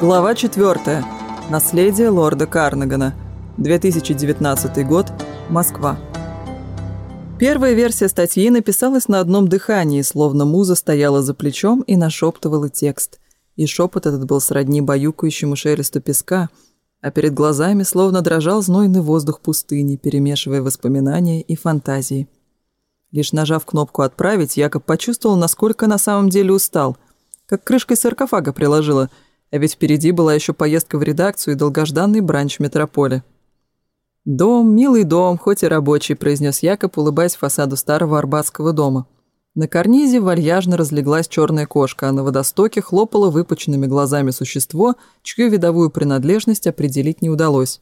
Глава 4. Наследие лорда Карнагана. 2019 год. Москва. Первая версия статьи написалась на одном дыхании, словно муза стояла за плечом и нашептывала текст. И шепот этот был сродни баюкающему шелесту песка, а перед глазами словно дрожал знойный воздух пустыни, перемешивая воспоминания и фантазии. Лишь нажав кнопку «Отправить», Якоб почувствовал, насколько на самом деле устал. Как крышкой саркофага приложила – а ведь впереди была еще поездка в редакцию и долгожданный бранч в метрополе. «Дом, милый дом, хоть и рабочий», — произнес Якоб, улыбаясь фасаду старого арбатского дома. На карнизе вальяжно разлеглась черная кошка, а на водостоке хлопало выпученными глазами существо, чью видовую принадлежность определить не удалось.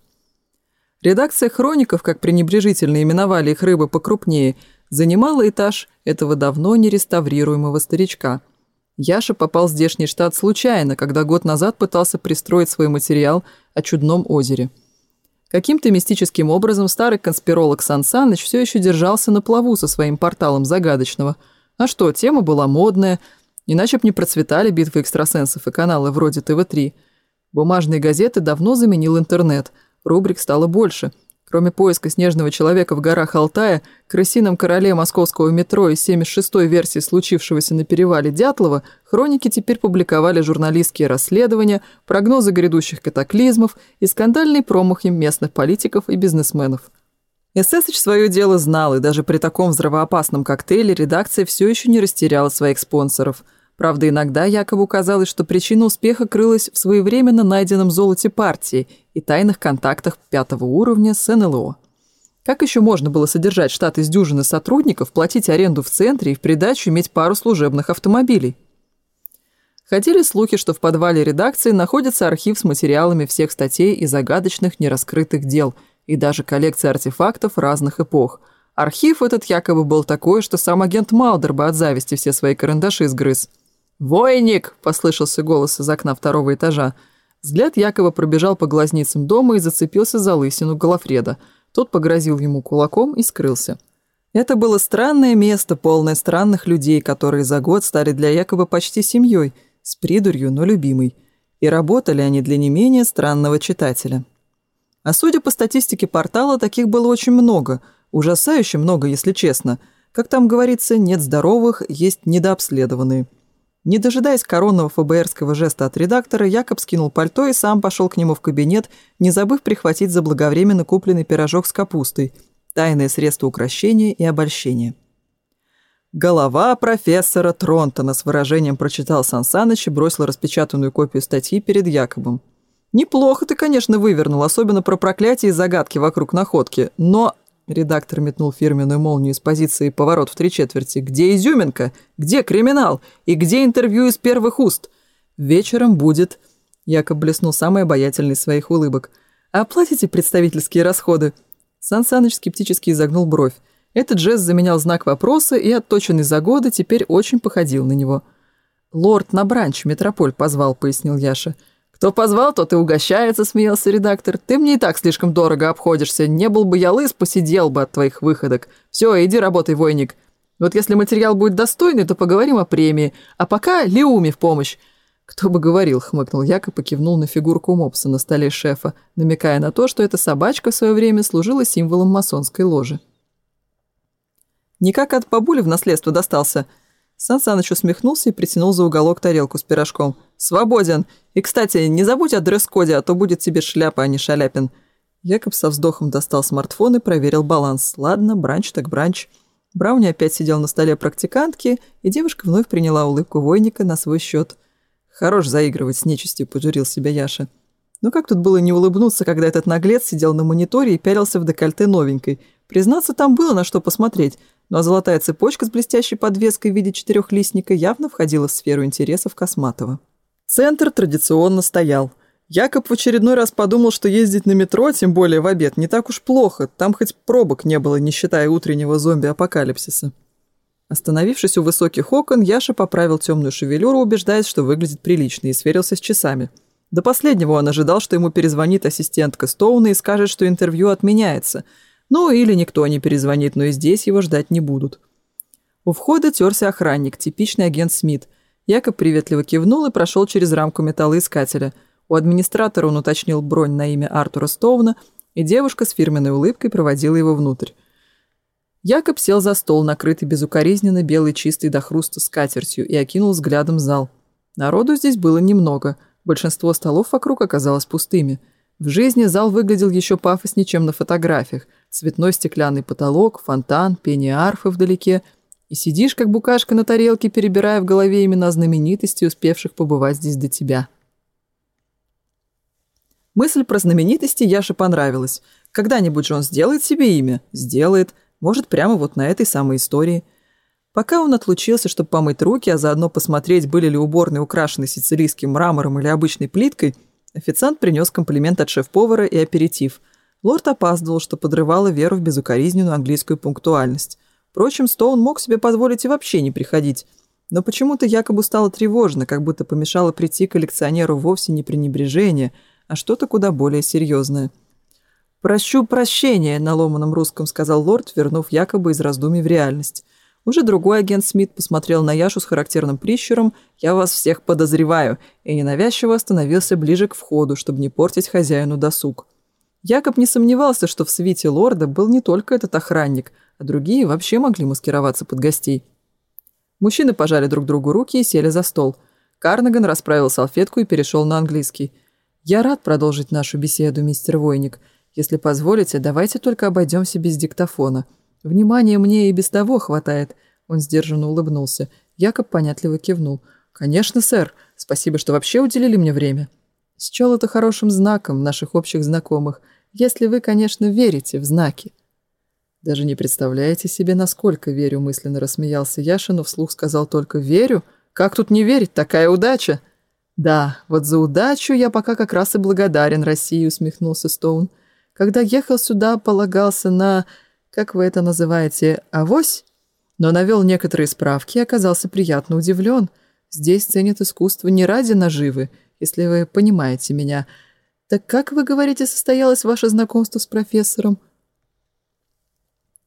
Редакция хроников, как пренебрежительно именовали их рыбы покрупнее, занимала этаж этого давно нереставрируемого старичка — Яша попал в здешний штат случайно, когда год назад пытался пристроить свой материал о чудном озере. Каким-то мистическим образом старый конспиролог Сан Саныч все еще держался на плаву со своим порталом загадочного. А что, тема была модная, иначе б не процветали битвы экстрасенсов и каналы вроде ТВ-3. Бумажные газеты давно заменил интернет, рубрик стало больше – Кроме поиска снежного человека в горах Алтая, крысином короле московского метро и 76-й версии случившегося на перевале Дятлова, хроники теперь публиковали журналистские расследования, прогнозы грядущих катаклизмов и скандальные промахи местных политиков и бизнесменов. Эсэсыч свое дело знал, и даже при таком взрывоопасном коктейле редакция все еще не растеряла своих спонсоров – Правда, иногда якобы казалось, что причина успеха крылась в своевременно найденном золоте партии и тайных контактах пятого уровня с НЛО. Как еще можно было содержать штат из дюжины сотрудников, платить аренду в центре и в придачу иметь пару служебных автомобилей? Ходили слухи, что в подвале редакции находится архив с материалами всех статей и загадочных нераскрытых дел, и даже коллекция артефактов разных эпох. Архив этот якобы был такой, что сам агент Малдер бы от зависти все свои карандаши сгрыз. «Войник!» — послышался голос из окна второго этажа. Взгляд Якова пробежал по глазницам дома и зацепился за лысину Голофреда. Тот погрозил ему кулаком и скрылся. Это было странное место, полное странных людей, которые за год стали для Якова почти семьей, с придурью, но любимой. И работали они для не менее странного читателя. А судя по статистике портала, таких было очень много. Ужасающе много, если честно. Как там говорится, нет здоровых, есть недообследованные. Не дожидаясь коронного ФБРского жеста от редактора, Якоб скинул пальто и сам пошел к нему в кабинет, не забыв прихватить заблаговременно купленный пирожок с капустой, тайное средство укращения и обольщения. «Голова профессора Тронтона» с выражением прочитал Сансаныч и бросил распечатанную копию статьи перед Якобом. «Неплохо ты, конечно, вывернул, особенно про проклятие и загадки вокруг находки, но Редактор метнул фирменную молнию из позиции «Поворот в три четверти». «Где изюминка? Где криминал? И где интервью из первых уст?» «Вечером будет», — Якоб блеснул самый обаятельный из своих улыбок. «Оплатите представительские расходы?» Сан Саныч скептически изогнул бровь. Этот жест заменял знак вопроса и, отточенный за годы, теперь очень походил на него. «Лорд на бранч, метрополь позвал», — пояснил Яша. «Яша». позвал, тот и угощается», — смеялся редактор. «Ты мне и так слишком дорого обходишься. Не был бы я лыс, посидел бы от твоих выходок. Все, иди работай, войник. Вот если материал будет достойный, то поговорим о премии. А пока Леуме в помощь». «Кто бы говорил», — хмыкнул Якоб и кивнул на фигурку мопса на столе шефа, намекая на то, что эта собачка в свое время Сан Саныч усмехнулся и притянул за уголок тарелку с пирожком. «Свободен! И, кстати, не забудь о дресс-коде, а то будет тебе шляпа, а не шаляпин». Якоб со вздохом достал смартфон и проверил баланс. «Ладно, бранч так бранч». Брауни опять сидел на столе практикантки, и девушка вновь приняла улыбку войника на свой счет. «Хорош заигрывать с нечистью», — пожурил себя Яша. Но «Ну как тут было не улыбнуться, когда этот наглец сидел на мониторе и пялился в декольте новенькой — Признаться, там было на что посмотреть, но золотая цепочка с блестящей подвеской в виде четырехлистника явно входила в сферу интересов Косматова. Центр традиционно стоял. Якоб в очередной раз подумал, что ездить на метро, тем более в обед, не так уж плохо, там хоть пробок не было, не считая утреннего зомби-апокалипсиса. Остановившись у высоких окон, Яша поправил темную шевелюру, убеждаясь, что выглядит прилично, и сверился с часами. До последнего он ожидал, что ему перезвонит ассистентка Стоуна и скажет, что интервью отменяется – ну или никто не перезвонит, но и здесь его ждать не будут. У входа терся охранник, типичный агент Смит. Якоб приветливо кивнул и прошел через рамку металлоискателя. У администратора он уточнил бронь на имя Артура Стоуна, и девушка с фирменной улыбкой проводила его внутрь. Якоб сел за стол, накрытый безукоризненно белый, чистый до хруста скатертью, и окинул взглядом зал. Народу здесь было немного. Большинство столов вокруг оказалось пустыми. В жизни зал выглядел еще пафоснее, чем на фотографиях – цветной стеклянный потолок, фонтан, пение арфы вдалеке. И сидишь, как букашка на тарелке, перебирая в голове имена знаменитостей, успевших побывать здесь до тебя. Мысль про знаменитости Яше понравилась. Когда-нибудь же он сделает себе имя? Сделает. Может, прямо вот на этой самой истории. Пока он отлучился, чтобы помыть руки, а заодно посмотреть, были ли уборные украшены сицилийским мрамором или обычной плиткой, официант принес комплимент от шеф-повара и аперитив. Лорд опаздывал, что подрывало веру в безукоризненную английскую пунктуальность. Впрочем, Стоун мог себе позволить и вообще не приходить. Но почему-то якобы стало тревожно, как будто помешало прийти коллекционеру вовсе не пренебрежение, а что-то куда более серьезное. «Прощу прощения», — на ломаном русском сказал лорд, вернув якобы из раздумий в реальность. Уже другой агент Смит посмотрел на Яшу с характерным прищуром «Я вас всех подозреваю» и ненавязчиво остановился ближе к входу, чтобы не портить хозяину досуг. Якоб не сомневался, что в свете лорда был не только этот охранник, а другие вообще могли маскироваться под гостей. Мужчины пожали друг другу руки и сели за стол. Карнаган расправил салфетку и перешел на английский. «Я рад продолжить нашу беседу, мистер Войник. Если позволите, давайте только обойдемся без диктофона. Внимания мне и без того хватает». Он сдержанно улыбнулся. Якоб понятливо кивнул. «Конечно, сэр. Спасибо, что вообще уделили мне время». Счел это хорошим знаком наших общих знакомых – если вы, конечно, верите в знаки. Даже не представляете себе, насколько верю, мысленно рассмеялся Яшин, но вслух сказал только «верю». Как тут не верить? Такая удача! Да, вот за удачу я пока как раз и благодарен России, усмехнулся Стоун. Когда ехал сюда, полагался на, как вы это называете, авось? Но навел некоторые справки и оказался приятно удивлен. Здесь ценят искусство не ради наживы, если вы понимаете меня – так как вы говорите, состоялось ваше знакомство с профессором?»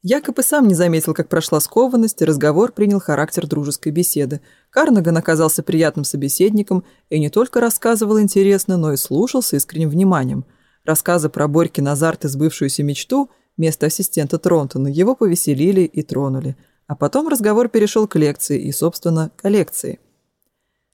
Якобы сам не заметил, как прошла скованность, и разговор принял характер дружеской беседы. Карнаган оказался приятным собеседником и не только рассказывал интересно, но и слушал с искренним вниманием. Рассказы про Борькин азарт и сбывшуюся мечту, место ассистента Тронтона, его повеселили и тронули. А потом разговор перешел к лекции и, собственно, к лекции.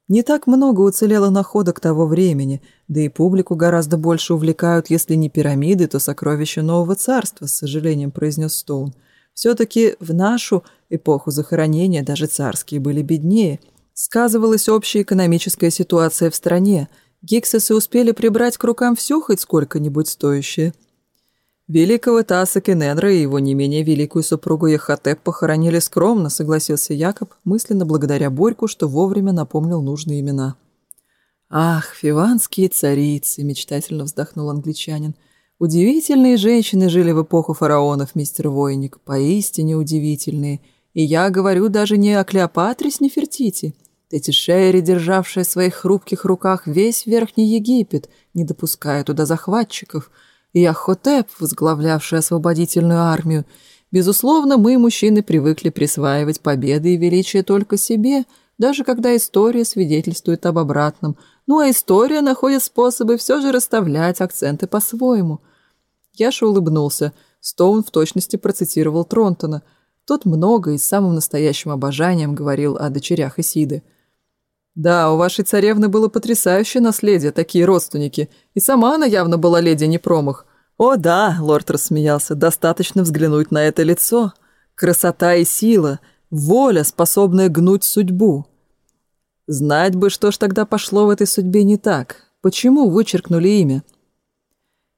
Не так много уцелело находок того времени, да и публику гораздо больше увлекают, если не пирамиды, то сокровища нового царства, с сожалением произнес Стоун. Все-таки в нашу эпоху захоронения даже царские были беднее. Сказывалась общая экономическая ситуация в стране. Гиксесы успели прибрать к рукам все хоть сколько-нибудь стоящее – Великого Таса Кенедра и его не менее великую супругу Ехотеп похоронили скромно, согласился Якоб, мысленно благодаря Борьку, что вовремя напомнил нужные имена. «Ах, фиванские царицы!» – мечтательно вздохнул англичанин. «Удивительные женщины жили в эпоху фараонов, мистер Войник, поистине удивительные. И я говорю даже не о Клеопатре с Нефертити, эти Шерри, державшие в своих хрупких руках весь Верхний Египет, не допуская туда захватчиков – и Ахотеп, возглавлявший освободительную армию. Безусловно, мы, мужчины, привыкли присваивать победы и величие только себе, даже когда история свидетельствует об обратном. Ну а история находит способы все же расставлять акценты по-своему. Яша улыбнулся. Стоун в точности процитировал Тронтона. Тот много и с самым настоящим обожанием говорил о дочерях Исиды. Да, у вашей царевны было потрясающее наследие, такие родственники. И сама она явно была леди не промах. О да, лорд рассмеялся, достаточно взглянуть на это лицо. Красота и сила, воля, способная гнуть судьбу. Знать бы, что ж тогда пошло в этой судьбе не так. Почему вычеркнули имя?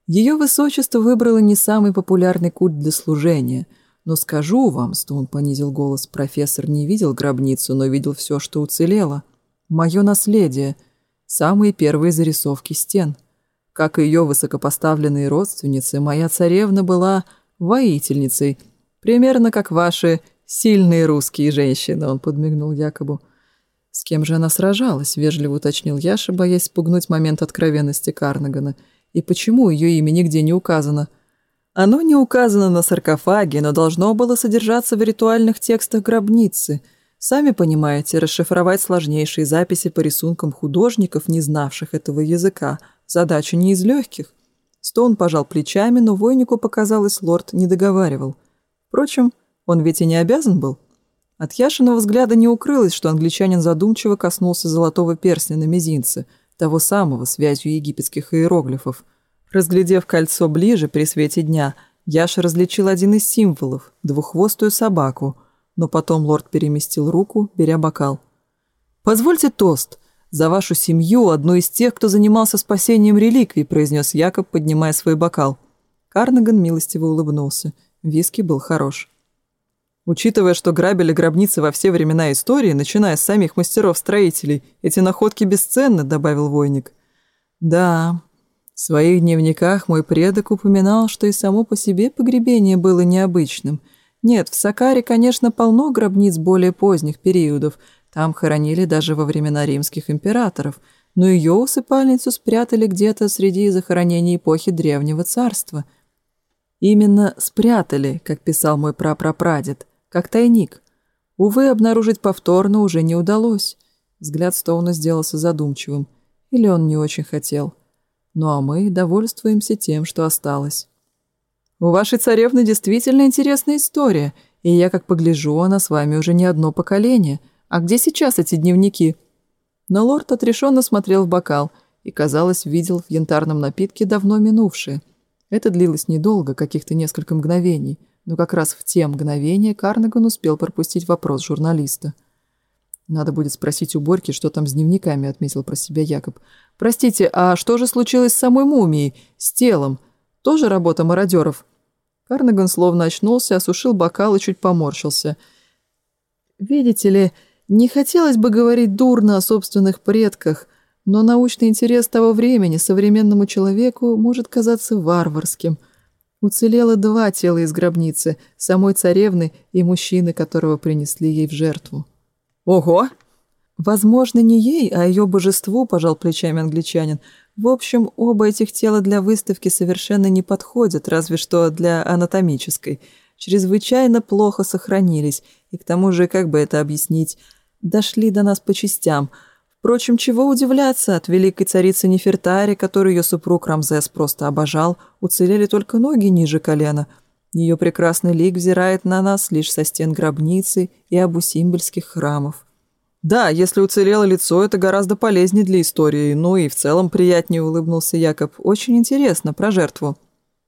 Ее высочество выбрало не самый популярный культ для служения – но скажу вам, что он понизил голос, профессор не видел гробницу, но видел все, что уцелело. Мое наследие, самые первые зарисовки стен. Как и ее высокопоставленные родственницы, моя царевна была воительницей, примерно как ваши сильные русские женщины, он подмигнул Якобу. «С кем же она сражалась?» – вежливо уточнил Яша, боясь спугнуть момент откровенности Карнагана. «И почему ее имя нигде не указано?» «Оно не указано на саркофаге, но должно было содержаться в ритуальных текстах гробницы», Сами понимаете, расшифровать сложнейшие записи по рисункам художников, не знавших этого языка, задача не из легких. Стоун пожал плечами, но войнику показалось, лорд не договаривал. Впрочем, он ведь и не обязан был. От Яшиного взгляда не укрылось, что англичанин задумчиво коснулся золотого перстня на мизинце, того самого, связью египетских иероглифов. Разглядев кольцо ближе при свете дня, Яша различил один из символов – двуххвостую собаку – но потом лорд переместил руку, беря бокал. «Позвольте тост за вашу семью, одну из тех, кто занимался спасением реликвий», произнес Якоб, поднимая свой бокал. Карнаган милостиво улыбнулся. Виски был хорош. Учитывая, что грабили гробницы во все времена истории, начиная с самих мастеров-строителей, эти находки бесценны, добавил войник. Да, в своих дневниках мой предок упоминал, что и само по себе погребение было необычным – нет, в Сакаре, конечно, полно гробниц более поздних периодов. Там хоронили даже во времена римских императоров. Но ее усыпальницу спрятали где-то среди захоронений эпохи Древнего Царства. Именно «спрятали», как писал мой прапрапрадед, как тайник. Увы, обнаружить повторно уже не удалось. Взгляд Стоуна сделался задумчивым. Или он не очень хотел. Ну а мы довольствуемся тем, что осталось. У Вашей царевны действительно интересная история, и я, как погляжу, она с вами уже не одно поколение. А где сейчас эти дневники?» Но лорд отрешенно смотрел в бокал и, казалось, видел в янтарном напитке давно минувшее. Это длилось недолго, каких-то несколько мгновений, но как раз в те мгновения Карнаган успел пропустить вопрос журналиста. «Надо будет спросить у Борьки, что там с дневниками», — отметил про себя Якоб. «Простите, а что же случилось с самой мумией? С телом? Тоже работа мародеров. Карнаган словно очнулся, осушил бокал и чуть поморщился. Видите ли, не хотелось бы говорить дурно о собственных предках, но научный интерес того времени современному человеку может казаться варварским. Уцелело два тела из гробницы, самой царевны и мужчины, которого принесли ей в жертву. «Ого!» Возможно, не ей, а ее божеству, пожал плечами англичанин. В общем, оба этих тела для выставки совершенно не подходят, разве что для анатомической. Чрезвычайно плохо сохранились, и к тому же, как бы это объяснить, дошли до нас по частям. Впрочем, чего удивляться, от великой царицы Нефертари, которую ее супруг Рамзес просто обожал, уцелели только ноги ниже колена. Ее прекрасный лик взирает на нас лишь со стен гробницы и абусимбельских храмов. «Да, если уцелело лицо, это гораздо полезнее для истории, ну и в целом приятнее», — улыбнулся Якоб. «Очень интересно про жертву».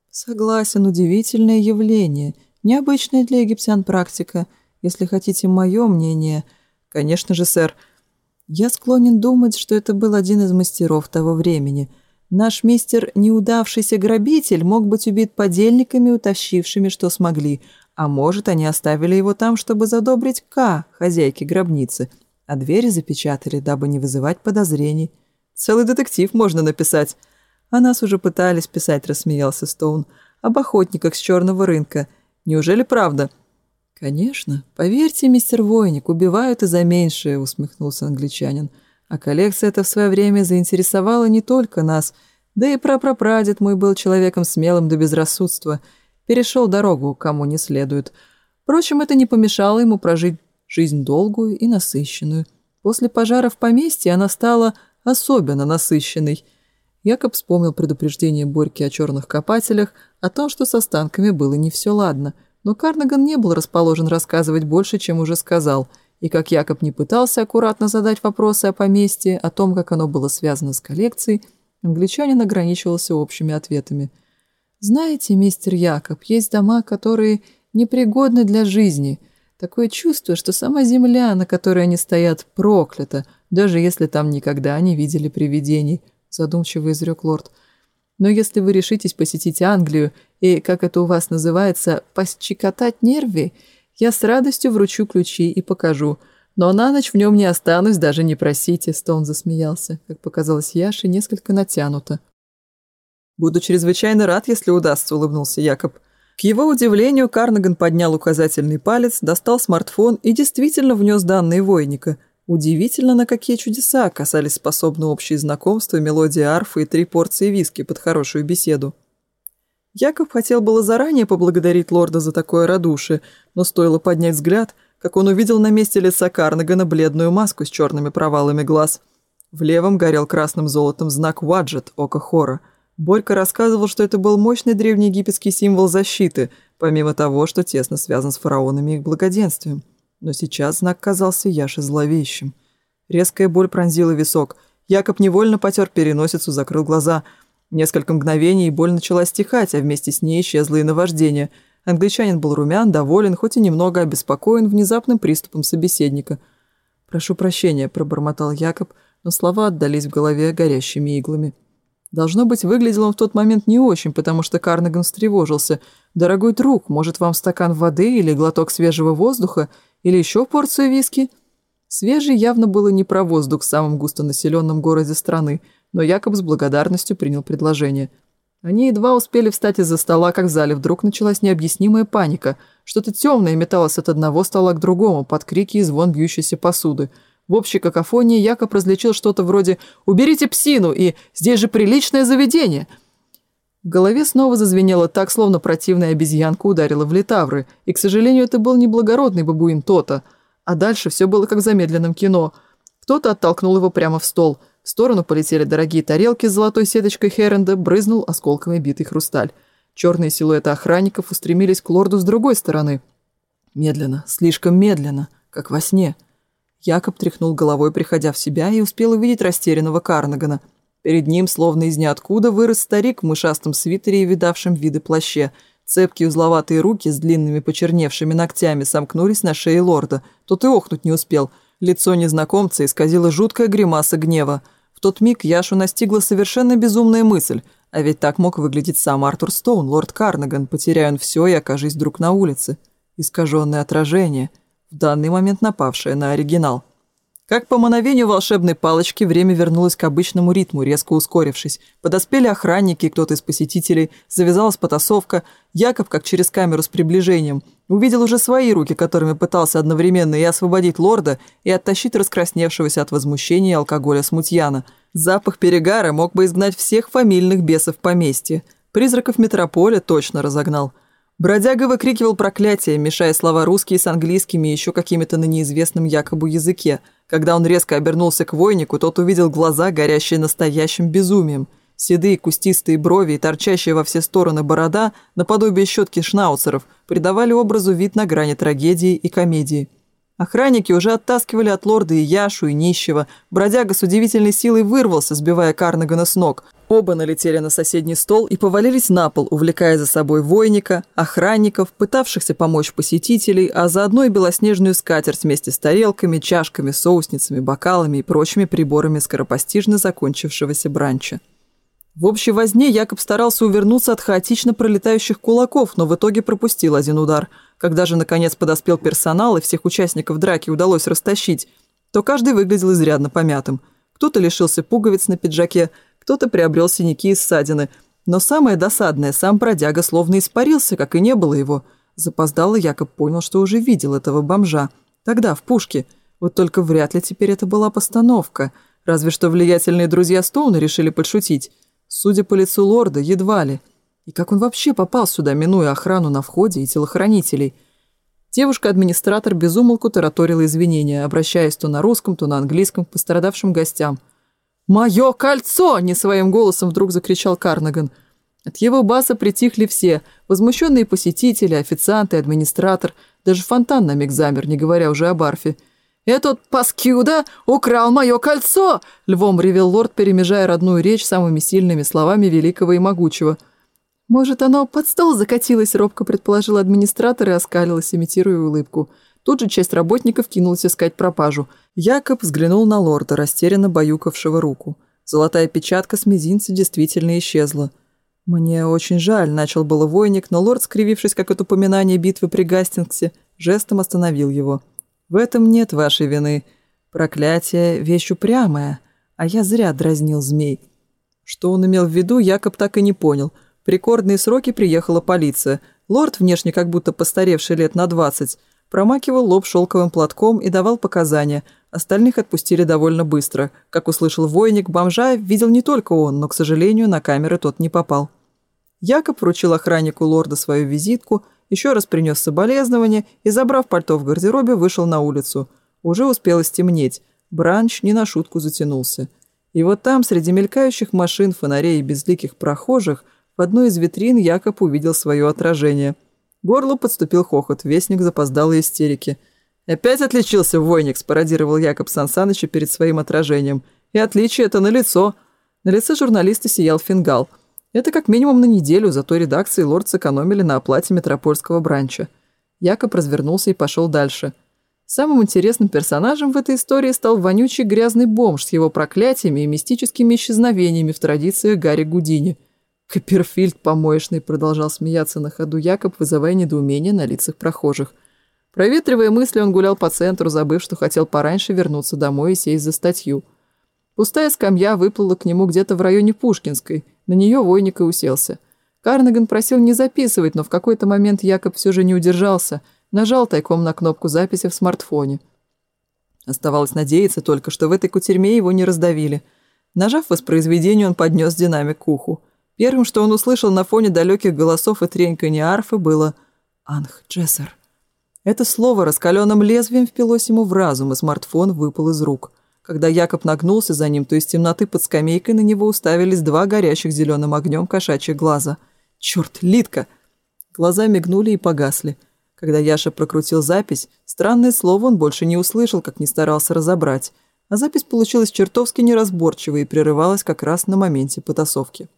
«Согласен, удивительное явление. Необычная для египтян практика. Если хотите мое мнение...» «Конечно же, сэр. Я склонен думать, что это был один из мастеров того времени. Наш мистер неудавшийся грабитель мог быть убит подельниками, утащившими, что смогли. А может, они оставили его там, чтобы задобрить К, хозяйки гробницы». А двери запечатали, дабы не вызывать подозрений. Целый детектив можно написать. А нас уже пытались писать, рассмеялся Стоун. Об охотниках с черного рынка. Неужели правда? Конечно. Поверьте, мистер Войник, убивают и за меньшее, усмехнулся англичанин. А коллекция эта в свое время заинтересовала не только нас. Да и прапрапрадед мой был человеком смелым до безрассудства. Перешел дорогу, кому не следует. Впрочем, это не помешало ему прожить жизнь долгую и насыщенную. После пожара в поместье она стала особенно насыщенной. Якоб вспомнил предупреждение Борьки о черных копателях, о том, что с останками было не все ладно. Но Карнаган не был расположен рассказывать больше, чем уже сказал. И как Якоб не пытался аккуратно задать вопросы о поместье, о том, как оно было связано с коллекцией, англичанин ограничивался общими ответами. «Знаете, мистер Якоб, есть дома, которые непригодны для жизни», Такое чувство, что сама земля, на которой они стоят, проклята, даже если там никогда не видели привидений», – задумчиво изрек лорд. «Но если вы решитесь посетить Англию и, как это у вас называется, пощекотать нервы, я с радостью вручу ключи и покажу. Но на ночь в нем не останусь, даже не просите», – Стоун засмеялся, как показалось Яше, несколько натянуто. «Буду чрезвычайно рад, если удастся», – улыбнулся Якоб. – его удивлению Карнаган поднял указательный палец, достал смартфон и действительно внес данные Войника. Удивительно, на какие чудеса касались способны общие знакомства, мелодия арфы и три порции виски под хорошую беседу. Яков хотел было заранее поблагодарить лорда за такое радушие, но стоило поднять взгляд, как он увидел на месте лица Карнагана бледную маску с черными провалами глаз. В левом горел красным золотом знак «Ваджет» ока Хора – Борька рассказывал, что это был мощный древнеегипетский символ защиты, помимо того, что тесно связан с фараонами и их благоденствием. Но сейчас знак казался Яше зловещим. Резкая боль пронзила висок. Якоб невольно потер переносицу, закрыл глаза. Несколько мгновений и боль начала стихать, а вместе с ней исчезло и наваждение. Англичанин был румян, доволен, хоть и немного обеспокоен внезапным приступом собеседника. «Прошу прощения», – пробормотал Якоб, но слова отдались в голове горящими иглами. Должно быть, выглядел он в тот момент не очень, потому что Карнаган встревожился. «Дорогой друг, может, вам стакан воды или глоток свежего воздуха? Или еще порцию виски?» Свежий явно было не про воздух в самом густонаселенном городе страны, но якобы с благодарностью принял предложение. Они едва успели встать из-за стола, как в зале вдруг началась необъяснимая паника. Что-то темное металось от одного стола к другому под крики и звон бьющейся посуды – В общей какофонии Якоб различил что-то вроде «Уберите псину!» и «Здесь же приличное заведение!» В голове снова зазвенело так, словно противная обезьянка ударила в литавры, и, к сожалению, это был не благородный бабуин Тота – а дальше все было как в замедленном кино. Кто-то оттолкнул его прямо в стол. В сторону полетели дорогие тарелки с золотой сеточкой Херенда, брызнул осколками битый хрусталь. Черные силуэты охранников устремились к лорду с другой Якоб тряхнул головой, приходя в себя, и успел увидеть растерянного Карнагана. Перед ним, словно из ниоткуда, вырос старик в мышастом свитере и видавшем виды плаще. Цепкие узловатые руки с длинными почерневшими ногтями сомкнулись на шее лорда. Тот и охнуть не успел. Лицо незнакомца исказило жуткая гримаса гнева. В тот миг Яшу настигла совершенно безумная мысль. А ведь так мог выглядеть сам Артур Стоун, лорд Карнаган, потеряя он все и окажись вдруг на улице. Искаженное отражение – в данный момент напавшая на оригинал. Как по мановению волшебной палочки, время вернулось к обычному ритму, резко ускорившись. Подоспели охранники, кто-то из посетителей, завязалась потасовка. Яков, как через камеру с приближением, увидел уже свои руки, которыми пытался одновременно и освободить лорда, и оттащить раскрасневшегося от возмущения и алкоголя смутьяна. Запах перегара мог бы изгнать всех фамильных бесов поместья. Призраков метрополя точно разогнал. Бродяга выкрикивал проклятие, мешая слова русские с английскими и еще какими-то на неизвестном якобы языке. Когда он резко обернулся к войнику, тот увидел глаза, горящие настоящим безумием. Седые кустистые брови и торчащая во все стороны борода, наподобие щетки шнауцеров, придавали образу вид на грани трагедии и комедии. Охранники уже оттаскивали от лорда и Яшу, и нищего. Бродяга с удивительной силой вырвался, сбивая Карнагана с ног – Оба налетели на соседний стол и повалились на пол, увлекая за собой войника, охранников, пытавшихся помочь посетителей, а заодно и белоснежную скатерть вместе с тарелками, чашками, соусницами, бокалами и прочими приборами скоропостижно закончившегося бранча. В общей возне Якоб старался увернуться от хаотично пролетающих кулаков, но в итоге пропустил один удар. Когда же, наконец, подоспел персонал и всех участников драки удалось растащить, то каждый выглядел изрядно помятым. Кто-то лишился пуговиц на пиджаке – кто-то приобрел синяки и ссадины. Но самое досадное, сам бродяга словно испарился, как и не было его. Запоздало Якоб понял, что уже видел этого бомжа. Тогда, в пушке. Вот только вряд ли теперь это была постановка. Разве что влиятельные друзья Стоуна решили подшутить. Судя по лицу лорда, едва ли. И как он вообще попал сюда, минуя охрану на входе и телохранителей? Девушка-администратор безумолку тараторила извинения, обращаясь то на русском, то на английском к пострадавшим гостям – «Мое кольцо!» – не своим голосом вдруг закричал Карнаган. От его баса притихли все – возмущенные посетители, официанты, администратор. Даже фонтан на миг замер, не говоря уже о барфе. «Этот паскюда украл мое кольцо!» – львом ревел лорд, перемежая родную речь самыми сильными словами великого и могучего. «Может, оно под стол закатилось?» – робко предположил администратор и оскалилась, имитируя улыбку. Тут же часть работников кинулась искать пропажу. Якоб взглянул на лорда, растерянно баюкавшего руку. Золотая печатка с мизинца действительно исчезла. «Мне очень жаль», — начал было войник, но лорд, скривившись как от упоминания битвы при Гастингсе, жестом остановил его. «В этом нет вашей вины. Проклятие — вещь упрямая, а я зря дразнил змей». Что он имел в виду, Якоб так и не понял. В рекордные сроки приехала полиция. Лорд, внешне как будто постаревший лет на двадцать, промакивал лоб шелковым платком и давал показания. Остальных отпустили довольно быстро. Как услышал войник, бомжа видел не только он, но, к сожалению, на камеры тот не попал. Якоб вручил охраннику лорда свою визитку, еще раз принес соболезнования и, забрав пальто в гардеробе, вышел на улицу. Уже успело стемнеть. Бранч не на шутку затянулся. И вот там, среди мелькающих машин, фонарей и безликих прохожих, в одной из витрин Якоб увидел свое отражение – Горлу подступил хохот, вестник запоздал истерики. «Опять отличился войникс», – спародировал Якоб Сан Саныча перед своим отражением. «И отличие это на лицо. На лице журналиста сиял фингал. Это как минимум на неделю, зато редакции лорд сэкономили на оплате метропольского бранча. Якоб развернулся и пошел дальше. Самым интересным персонажем в этой истории стал вонючий грязный бомж с его проклятиями и мистическими исчезновениями в традициях Гарри Гудини – Копперфильд помоечный продолжал смеяться на ходу Якоб, вызывая недоумение на лицах прохожих. Проветривая мысли, он гулял по центру, забыв, что хотел пораньше вернуться домой и сесть за статью. Пустая скамья выплыла к нему где-то в районе Пушкинской, на нее войник и уселся. Карнаган просил не записывать, но в какой-то момент Якоб все же не удержался, нажал тайком на кнопку записи в смартфоне. Оставалось надеяться только, что в этой кутерьме его не раздавили. Нажав воспроизведение, он поднес динамик к уху. Первым, что он услышал на фоне далеких голосов и треньканья арфы, было «Анх Джессер». Это слово раскаленным лезвием впилось ему в разум, и смартфон выпал из рук. Когда Якоб нагнулся за ним, то из темноты под скамейкой на него уставились два горящих зеленым огнем кошачьих глаза. «Черт, Литка!» Глаза мигнули и погасли. Когда Яша прокрутил запись, странное слово он больше не услышал, как не старался разобрать. А запись получилась чертовски неразборчивой и прерывалась как раз на моменте потасовки.